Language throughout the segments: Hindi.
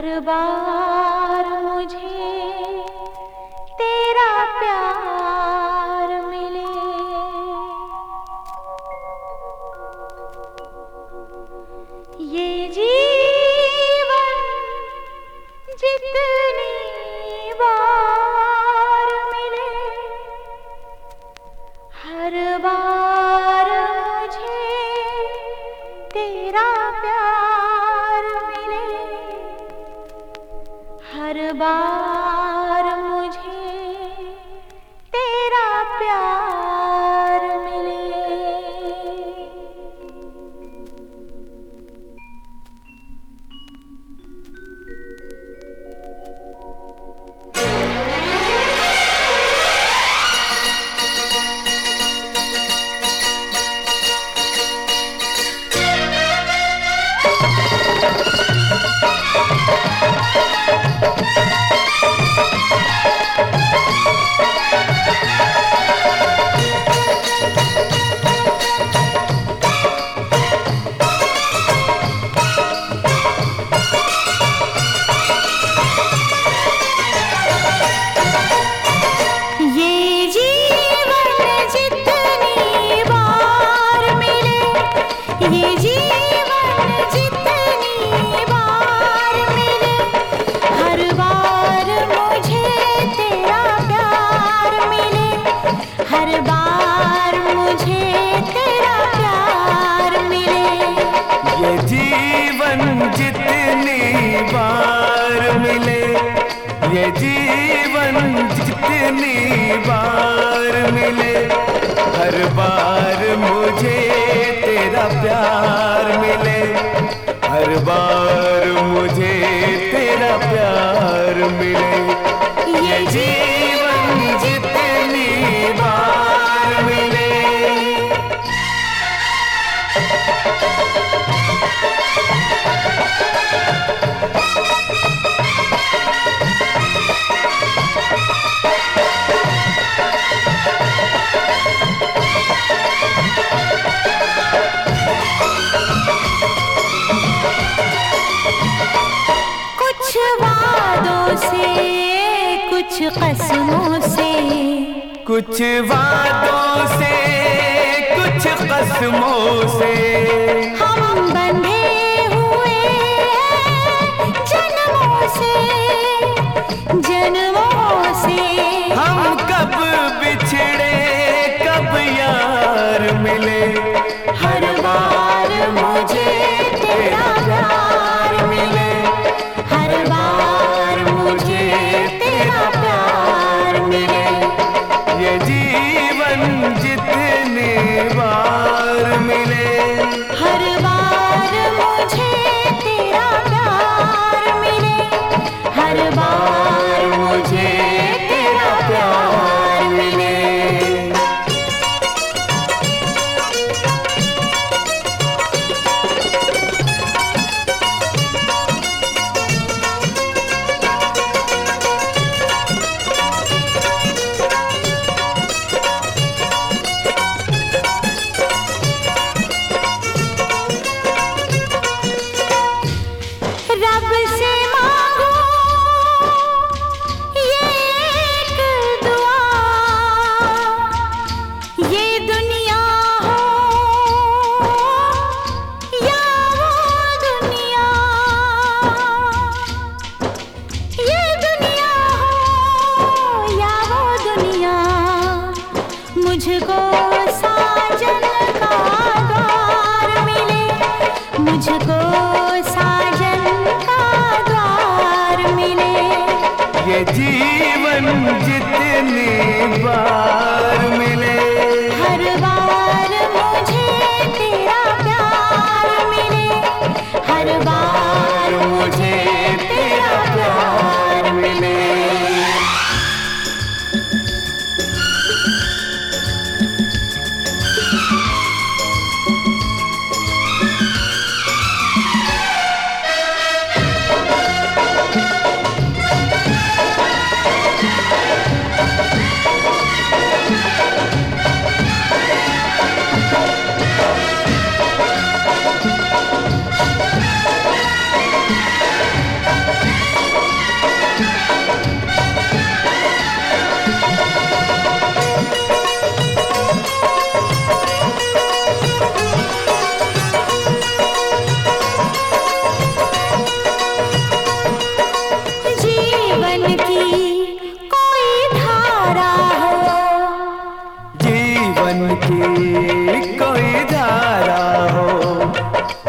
हर बार मुझे हर बार कुछ वादों से कुछ कसमों से। कुछ वादों से कुछ कसमों से। हम बंधे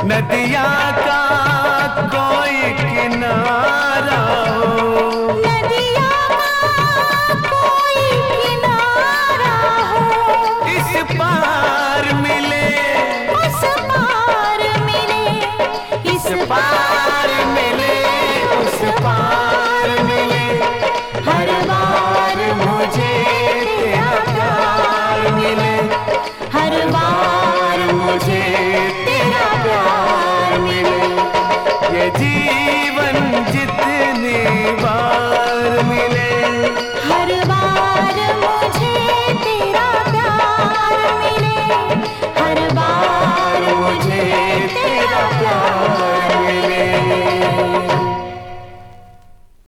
नदिया का कोई किनारा